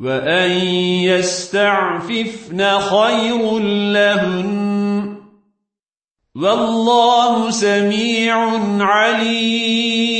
وأن يستعففن خير لهن والله سميع عليم